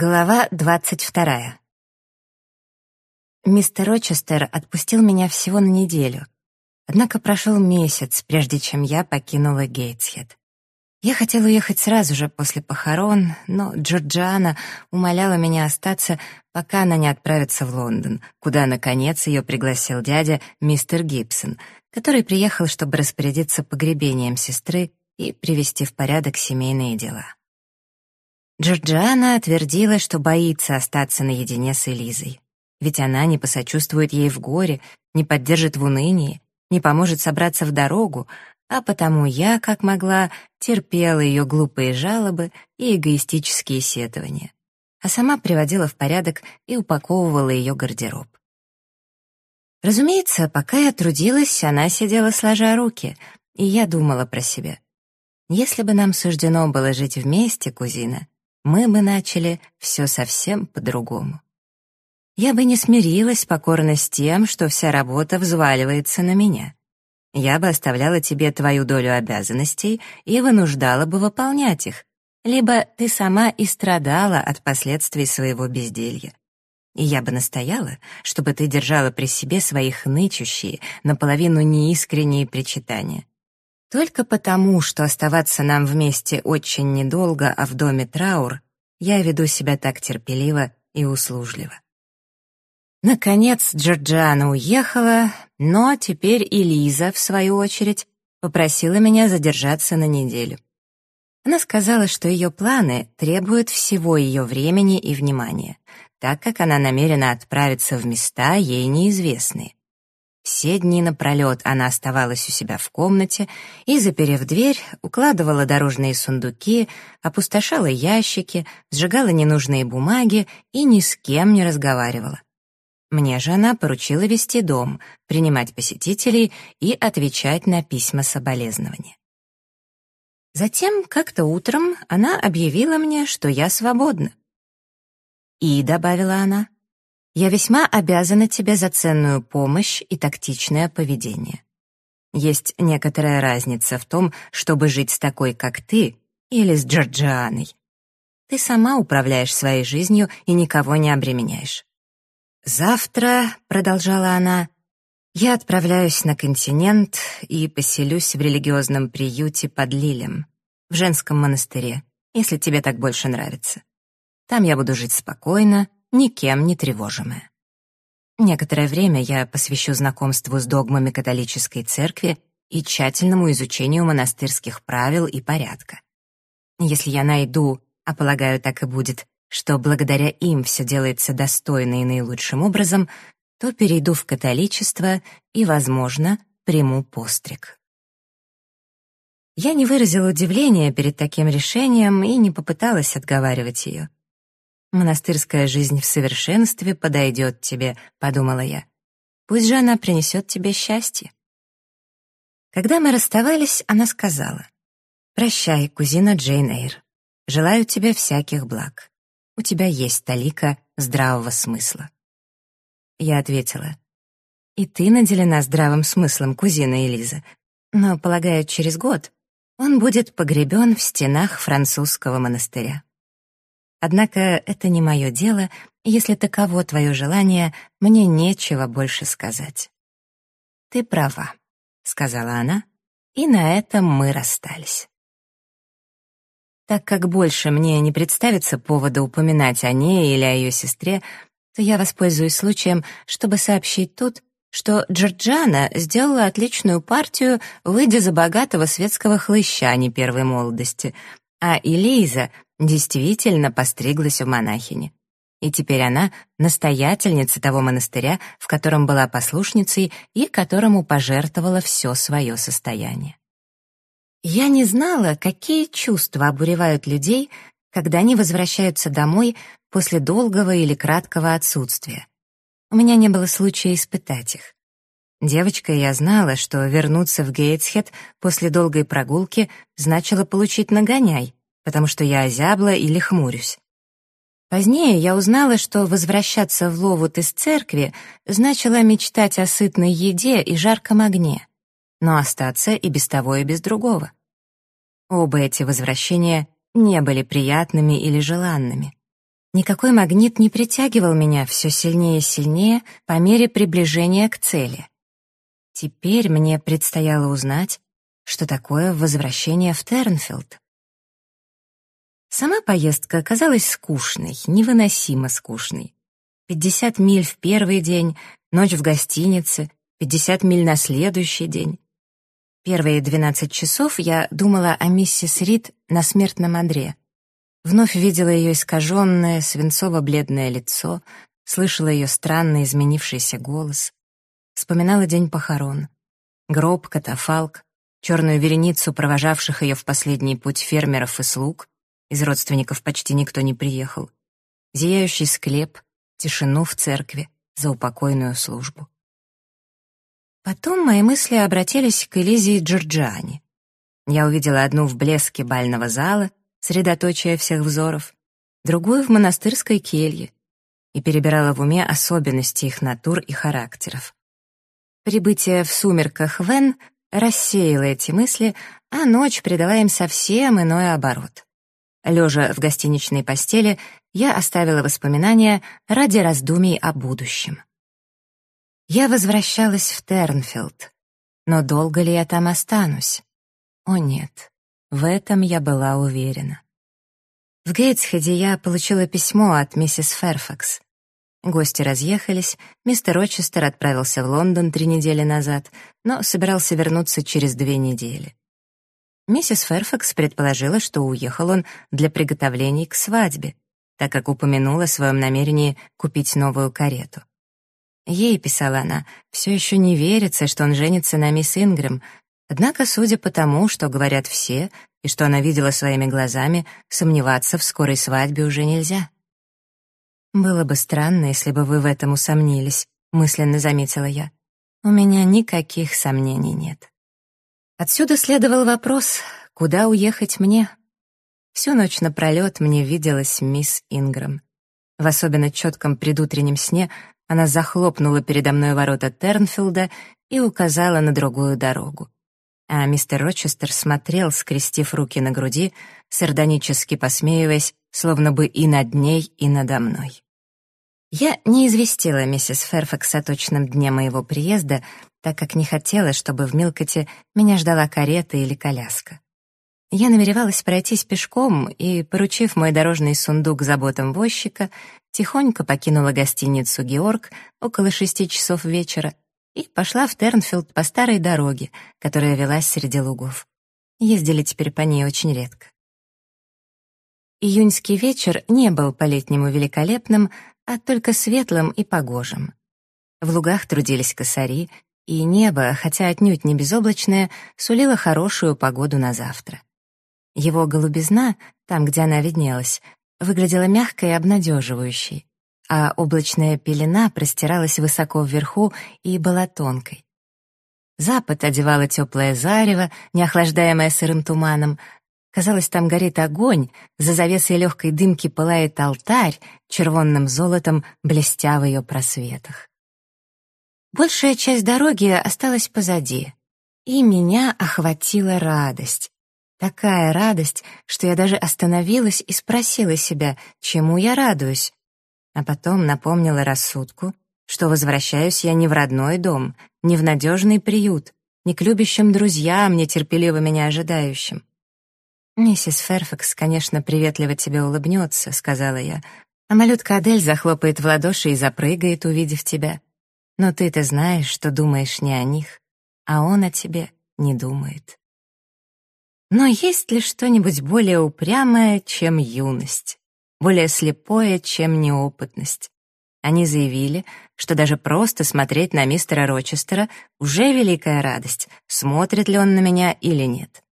Глава двадцать вторая. Мистер Рочестер отпустил меня всего на неделю. Однако прошел месяц, прежде чем я покинула Гейтсхед. Я хотела уехать сразу же после похорон, но Джорджиана умоляла меня остаться, пока она не отправится в Лондон, куда, наконец, ее пригласил дядя мистер Гибсон, который приехал, чтобы распорядиться погребением сестры и привести в порядок семейные дела. Джорджиана твердила, что боится остаться наедине с Элизой. Ведь она не посочувствует ей в горе, не поддержит в унынии, не поможет собраться в дорогу, а потому я, как могла, терпела ее глупые жалобы и эгоистические сетования, а сама приводила в порядок и упаковывала ее гардероб. Разумеется, пока я трудилась, она сидела сложа руки, и я думала про себя. Если бы нам суждено было жить вместе, кузина, мы бы начали все совсем по-другому. Я бы не смирилась покорно с тем, что вся работа взваливается на меня. Я бы оставляла тебе твою долю обязанностей и вынуждала бы выполнять их, либо ты сама и страдала от последствий своего безделья. И я бы настояла, чтобы ты держала при себе своих нычущие, наполовину неискренние причитания. Только потому, что оставаться нам вместе очень недолго, а в доме траур, я веду себя так терпеливо и услужливо. Наконец Джорджиана уехала, но теперь и Лиза, в свою очередь, попросила меня задержаться на неделю. Она сказала, что ее планы требуют всего ее времени и внимания, так как она намерена отправиться в места ей неизвестные. Все дни напролет она оставалась у себя в комнате и, заперев дверь, укладывала дорожные сундуки, опустошала ящики, сжигала ненужные бумаги и ни с кем не разговаривала. Мне же она поручила вести дом, принимать посетителей и отвечать на письма соболезнования. Затем, как-то утром, она объявила мне, что я свободна. «И», — добавила она, я весьма обязана тебе за ценную помощь и тактичное поведение. Есть некоторая разница в том, чтобы жить с такой, как ты, или с Джорджианой. Ты сама управляешь своей жизнью и никого не обременяешь. «Завтра», — продолжала она, — «я отправляюсь на континент и поселюсь в религиозном приюте под Лилем, в женском монастыре, если тебе так больше нравится. Там я буду жить спокойно, никем не тревожимая. Некоторое время я посвящу знакомству с догмами католической церкви и тщательному изучению монастырских правил и порядка. Если я найду, а полагаю, так и будет, что благодаря им все делается достойно и наилучшим образом, то перейду в католичество и, возможно, приму постриг. Я не выразила удивления перед таким решением и не попыталась отговаривать ее. «Монастырская жизнь в совершенстве подойдет тебе», — подумала я. «Пусть же она принесет тебе счастье». Когда мы расставались, она сказала, «Прощай, кузина Джейн Эйр. Желаю тебе всяких благ. У тебя есть талика здравого смысла». Я ответила, «И ты наделена здравым смыслом, кузина Элиза, но, полагаю, через год он будет погребен в стенах французского монастыря». Однако это не мое дело, если таково твое желание, мне нечего больше сказать. «Ты права», — сказала она, и на этом мы расстались. Так как больше мне не представится повода упоминать о ней или о ее сестре, то я воспользуюсь случаем, чтобы сообщить тут, что Джорджана сделала отличную партию, выйдя за богатого светского хлыща не первой молодости, а Элиза действительно постриглась в монахини. И теперь она настоятельница того монастыря, в котором была послушницей и которому пожертвовала все свое состояние. Я не знала, какие чувства обуревают людей, когда они возвращаются домой после долгого или краткого отсутствия. У меня не было случая испытать их. Девочкой я знала, что вернуться в Гейтсхед после долгой прогулки значило получить нагоняй, потому что я озябла или хмурюсь. Позднее я узнала, что возвращаться в Ловут из церкви значило мечтать о сытной еде и жарком огне, но остаться и без того, и без другого. Оба эти возвращения не были приятными или желанными. Никакой магнит не притягивал меня все сильнее и сильнее по мере приближения к цели. Теперь мне предстояло узнать, что такое возвращение в Тернфилд. Сама поездка оказалась скучной, невыносимо скучной. 50 миль в первый день, ночь в гостинице, 50 миль на следующий день. Первые 12 часов я думала о миссис Рид на смертном одре. Вновь видела ее искаженное, свинцово-бледное лицо, слышала ее странный изменившийся голос. Вспоминала день похорон. Гроб, катафалк, черную вереницу провожавших ее в последний путь фермеров и слуг, из родственников почти никто не приехал, зияющий склеп, тишину в церкви, за упокойную службу. Потом мои мысли обратились к Элизии Джорджиани. Я увидела одну в блеске бального зала, средоточие всех взоров, другую в монастырской келье и перебирала в уме особенности их натур и характеров. Прибытие в сумерках Вен рассеяло эти мысли, а ночь придала им совсем иной оборот. Лежа в гостиничной постели, я оставила воспоминания ради раздумий о будущем. Я возвращалась в Тернфилд. Но долго ли я там останусь? О нет, в этом я была уверена. В Гейтсхеде я получила письмо от миссис Ферфакс. Гости разъехались, мистер Рочестер отправился в Лондон три недели назад, но собирался вернуться через две недели. Миссис Ферфакс предположила, что уехал он для приготовлений к свадьбе, так как упомянула о своем намерении купить новую карету. Ей, писала она, все еще не верится, что он женится на мисс Ингрэм, однако, судя по тому, что говорят все, и что она видела своими глазами, сомневаться в скорой свадьбе уже нельзя. «Было бы странно, если бы вы в этом усомнились», — мысленно заметила я. «У меня никаких сомнений нет». Отсюда следовал вопрос, куда уехать мне? Всю ночь напролет мне виделась мисс Инграм. В особенно четком предутреннем сне она захлопнула передо мной ворота Тернфилда и указала на другую дорогу. А мистер Рочестер смотрел, скрестив руки на груди, сардонически посмеиваясь, словно бы и над ней, и надо мной. Я не известила миссис Ферфакс о точном дне моего приезда, так как не хотела, чтобы в Милкоте меня ждала карета или коляска. Я намеревалась пройтись пешком и, поручив мой дорожный сундук заботам возчика, тихонько покинула гостиницу «Георг» около шести часов вечера и пошла в Тернфилд по старой дороге, которая велась среди лугов. Ездили теперь по ней очень редко. Июньский вечер не был по-летнему великолепным, а только светлым и погожим. В лугах трудились косари, и небо, хотя отнюдь не безоблачное, сулило хорошую погоду на завтра. Его голубизна, там, где она виднелась, выглядела мягкой и обнадеживающей, а облачная пелена простиралась высоко вверху и была тонкой. Запад одевало теплое зарево, не охлаждаемое сырым туманом, Казалось, там горит огонь, за завесой легкой дымки пылает алтарь, червонным золотом блестя в ее просветах. Большая часть дороги осталась позади, и меня охватила радость. Такая радость, что я даже остановилась и спросила себя, чему я радуюсь. А потом напомнила рассудку, что возвращаюсь я не в родной дом, не в надежный приют, не к любящим друзьям, нетерпеливо меня ожидающим. «Миссис Ферфакс, конечно, приветливо тебе улыбнется», — сказала я, «а малютка Адель захлопает в ладоши и запрыгает, увидев тебя. Но ты-то знаешь, что думаешь не о них, а он о тебе не думает». Но есть ли что-нибудь более упрямое, чем юность? Более слепое, чем неопытность? Они заявили, что даже просто смотреть на мистера Рочестера уже великая радость, смотрит ли он на меня или нет.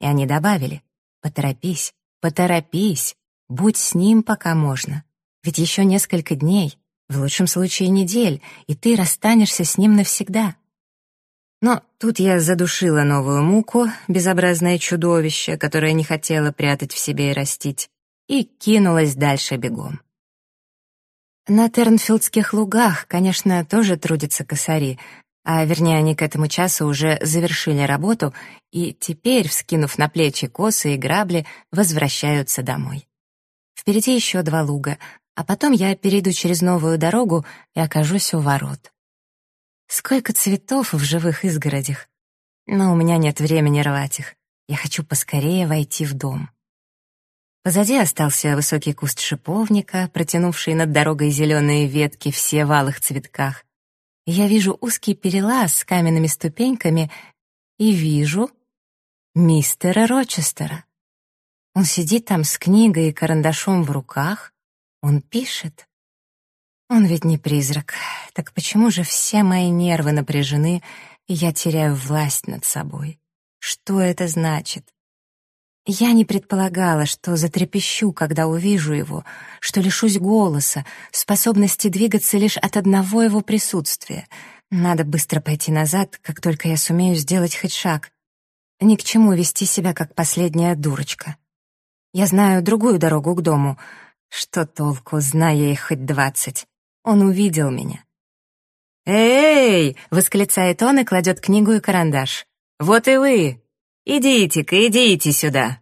И они добавили, Поторопись, поторопись, будь с ним, пока можно. Ведь еще несколько дней, в лучшем случае недель, и ты расстанешься с ним навсегда. Но тут я задушила новую муку, безобразное чудовище, которое не хотела прятать в себе и растить, и кинулась дальше бегом. На Тернфилдских лугах, конечно, тоже трудятся косари, а вернее они к этому часу уже завершили работу и теперь, вскинув на плечи косы и грабли, возвращаются домой. Впереди еще два луга, а потом я перейду через новую дорогу и окажусь у ворот. Сколько цветов в живых изгородях. Но у меня нет времени рвать их. Я хочу поскорее войти в дом. Позади остался высокий куст шиповника, протянувший над дорогой зеленые ветки все в алых цветках. Я вижу узкий перелаз с каменными ступеньками и вижу мистера Рочестера. Он сидит там с книгой и карандашом в руках, он пишет. Он ведь не призрак. Так почему же все мои нервы напряжены, и я теряю власть над собой? Что это значит? Я не предполагала, что затрепещу, когда увижу его, что лишусь голоса, способности двигаться лишь от одного его присутствия. Надо быстро пойти назад, как только я сумею сделать хоть шаг. Ни к чему вести себя, как последняя дурочка. Я знаю другую дорогу к дому — что толку, зная их хоть двадцать? Он увидел меня. «Эй!» — восклицает он и кладет книгу и карандаш. «Вот и вы! Идите-ка, идите сюда!»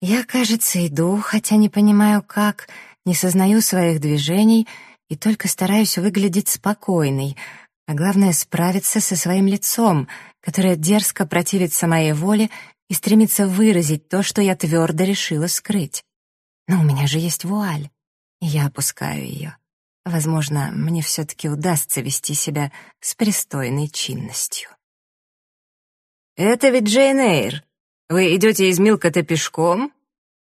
Я, кажется, иду, хотя не понимаю как, не сознаю своих движений и только стараюсь выглядеть спокойной, а главное — справиться со своим лицом, которое дерзко противится моей воле и стремится выразить то, что я твердо решила скрыть. Но у меня же есть вуаль. Я опускаю ее. Возможно, мне все-таки удастся вести себя с пристойной чинностью. «Это ведь Джейн Эйр. Вы идете из Милкота пешком?»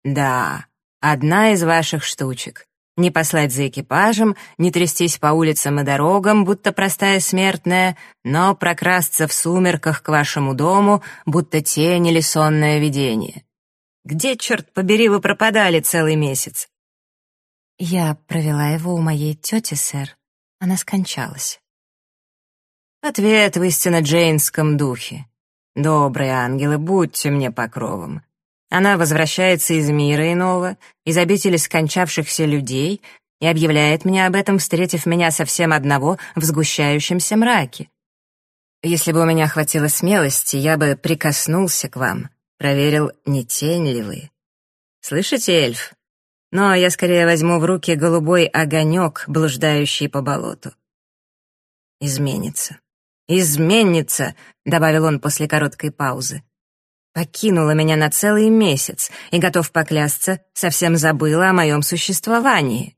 «Да, одна из ваших штучек. Не послать за экипажем, не трястись по улицам и дорогам, будто простая смертная, но прокрасться в сумерках к вашему дому, будто тень или сонное видение. Где, черт побери, вы пропадали целый месяц?» «Я провела его у моей тети, сэр. Она скончалась». Ответ в истинно джейнском духе. «Добрые ангелы, будьте мне покровом. Она возвращается из мира иного, из обители скончавшихся людей, и объявляет мне об этом, встретив меня совсем одного в сгущающемся мраке. Если бы у меня хватило смелости, я бы прикоснулся к вам, Проверил, не тень ли вы. Слышите, эльф? Но я скорее возьму в руки голубой огонек, блуждающий по болоту. Изменится. Изменится, добавил он после короткой паузы. Покинула меня на целый месяц и, готов поклясться, совсем забыла о моем существовании.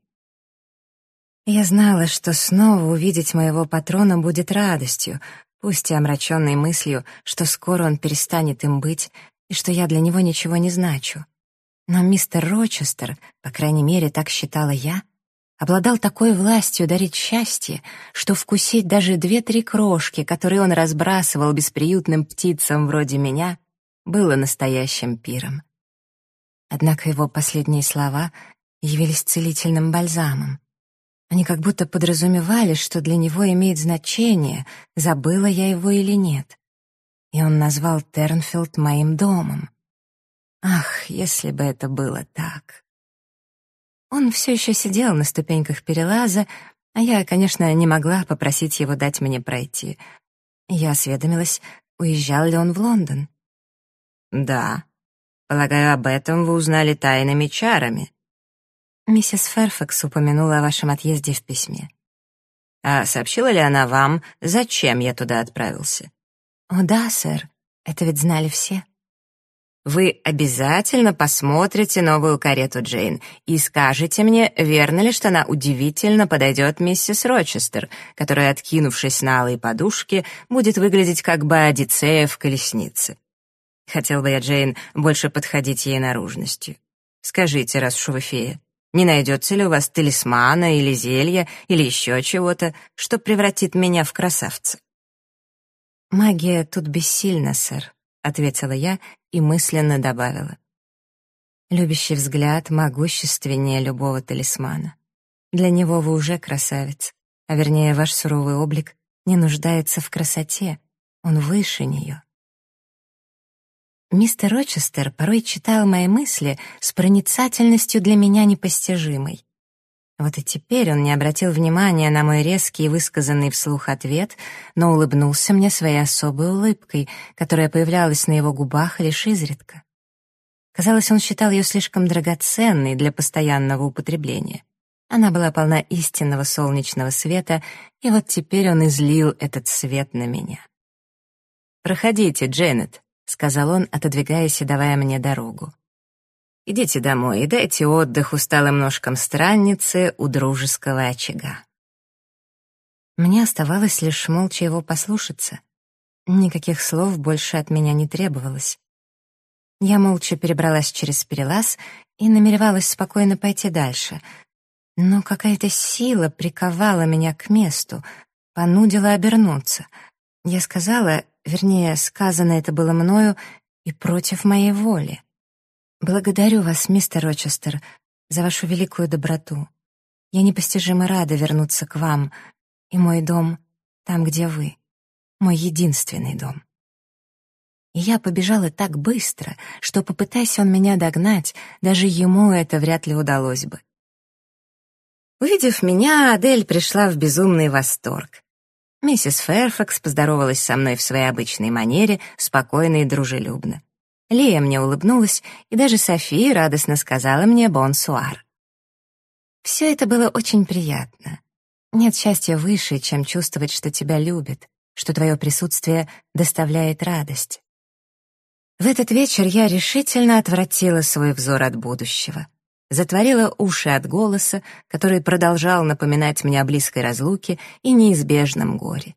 Я знала, что снова увидеть моего патрона будет радостью, пусть и омраченной мыслью, что скоро он перестанет им быть и что я для него ничего не значу. Но мистер Рочестер, по крайней мере, так считала я, обладал такой властью дарить счастье, что вкусить даже две-три крошки, которые он разбрасывал бесприютным птицам вроде меня, было настоящим пиром. Однако его последние слова явились целительным бальзамом. Они как будто подразумевали, что для него имеет значение, забыла я его или нет и он назвал Тернфилд моим домом. Ах, если бы это было так. Он все еще сидел на ступеньках перелаза, а я, конечно, не могла попросить его дать мне пройти. Я осведомилась, уезжал ли он в Лондон. «Да. Полагаю, об этом вы узнали тайными чарами». Миссис Ферфакс упомянула о вашем отъезде в письме. «А сообщила ли она вам, зачем я туда отправился?» «О да, сэр, это ведь знали все». «Вы обязательно посмотрите новую карету Джейн и скажете мне, верно ли, что она удивительно подойдет миссис Рочестер, которая, откинувшись на алые подушки, будет выглядеть как бы Одиссея в колеснице. Хотел бы я, Джейн, больше подходить ей наружностью. Скажите, раз уж вы фея, не найдется ли у вас талисмана или зелья или еще чего-то, что превратит меня в красавца?» «Магия тут бессильна, сэр», — ответила я и мысленно добавила. «Любящий взгляд могущественнее любого талисмана. Для него вы уже красавец, а вернее ваш суровый облик не нуждается в красоте, он выше нее». Мистер Рочестер порой читал мои мысли с проницательностью для меня непостижимой. Вот и теперь он не обратил внимания на мой резкий и высказанный вслух ответ, но улыбнулся мне своей особой улыбкой, которая появлялась на его губах лишь изредка. Казалось, он считал ее слишком драгоценной для постоянного употребления, Она была полна истинного солнечного света, и вот теперь он излил этот свет на меня. «Проходите, Дженнет», — сказал он, отодвигаясь и давая мне дорогу. «Идите домой и дайте отдых усталым ножкам странницы у дружеского очага». Мне оставалось лишь молча его послушаться. Никаких слов больше от меня не требовалось. Я молча перебралась через перелаз и намеревалась спокойно пойти дальше. Но какая-то сила приковала меня к месту, понудила обернуться. Я сказала, вернее, сказано это было мною и против моей воли. «Благодарю вас, мистер Рочестер, за вашу великую доброту. Я непостижимо рада вернуться к вам, и мой дом там, где вы, мой единственный дом». И я побежала так быстро, что, попытаясь он меня догнать, даже ему это вряд ли удалось бы. Увидев меня, Адель пришла в безумный восторг. Миссис Фэрфакс поздоровалась со мной в своей обычной манере, спокойно и дружелюбно. Лия мне улыбнулась, и даже София радостно сказала мне «бонсуар». Все это было очень приятно. Нет счастья выше, чем чувствовать, что тебя любят, что твое присутствие доставляет радость. В этот вечер я решительно отвратила свой взор от будущего. Затворила уши от голоса, который продолжал напоминать мне о близкой разлуке и неизбежном горе.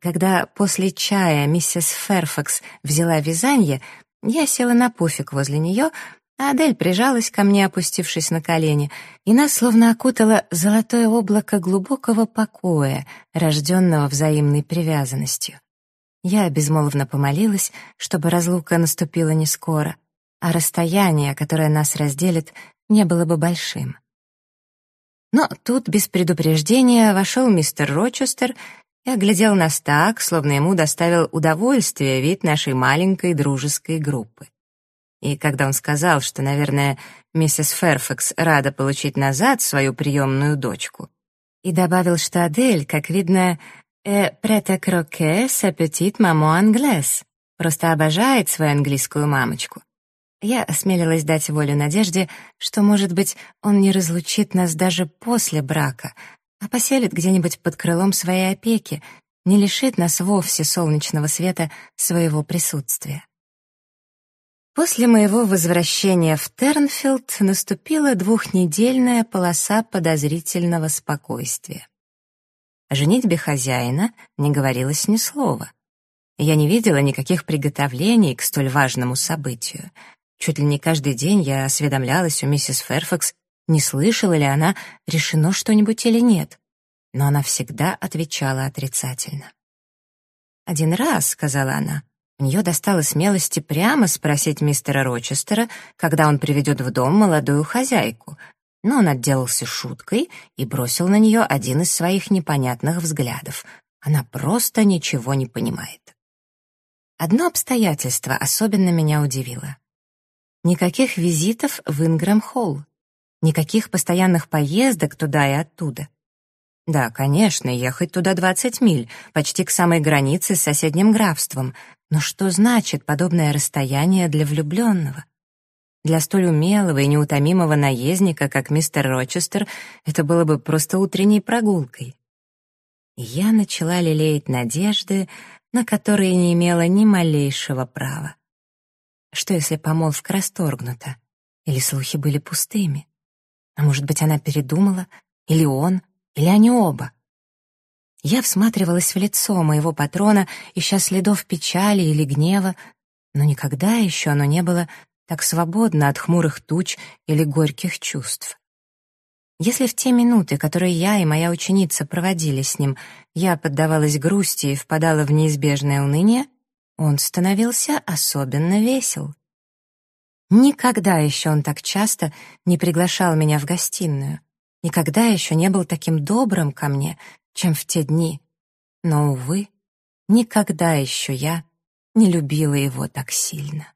Когда после чая миссис Ферфакс взяла вязанье, я села на пуфик возле нее, а Адель прижалась ко мне, опустившись на колени, и нас словно окутало золотое облако глубокого покоя, рожденного взаимной привязанностью. Я безмолвно помолилась, чтобы разлука наступила не скоро, а расстояние, которое нас разделит, не было бы большим. Но тут без предупреждения вошел мистер Рочестер и оглядел нас так, словно ему доставил удовольствие вид нашей маленькой дружеской группы. И когда он сказал, что, наверное, миссис Ферфакс рада получить назад свою приемную дочку, и добавил, что Адель, как видно, «Э прете кроке sa petite maman anglaise» просто обожает свою английскую мамочку. Я осмелилась дать волю надежде, что, может быть, он не разлучит нас даже после брака, а поселит где-нибудь под крылом своей опеки, не лишит нас вовсе солнечного света своего присутствия. После моего возвращения в Тернфилд наступила двухнедельная полоса подозрительного спокойствия. О женитьбе хозяина не говорилось ни слова. Я не видела никаких приготовлений к столь важному событию. Чуть ли не каждый день я осведомлялась у миссис Ферфакс, не слышала ли она, решено что-нибудь или нет. Но она всегда отвечала отрицательно. «Один раз», — сказала она, — у нее достало смелости прямо спросить мистера Рочестера, когда он приведет в дом молодую хозяйку, но он отделался шуткой и бросил на нее один из своих непонятных взглядов. Она просто ничего не понимает. Одно обстоятельство особенно меня удивило. Никаких визитов в Ингрэм-холл, никаких постоянных поездок туда и оттуда. Да, конечно, ехать туда 20 миль, почти к самой границе с соседним графством, но что значит подобное расстояние для влюбленного? Для столь умелого и неутомимого наездника, как мистер Рочестер, это было бы просто утренней прогулкой. я начала лелеять надежды, на которые не имела ни малейшего права. Что, если помолвка расторгнута? Или слухи были пустыми? А может быть, она передумала? Или он? Или они оба? Я всматривалась в лицо моего патрона, ища следов печали или гнева, но никогда еще оно не было так свободно от хмурых туч или горьких чувств. Если в те минуты, которые я и моя ученица проводили с ним, я поддавалась грусти и впадала в неизбежное уныние, он становился особенно весел. Никогда еще он так часто не приглашал меня в гостиную. Никогда еще не был таким добрым ко мне, чем в те дни. Но, увы, никогда еще я не любила его так сильно.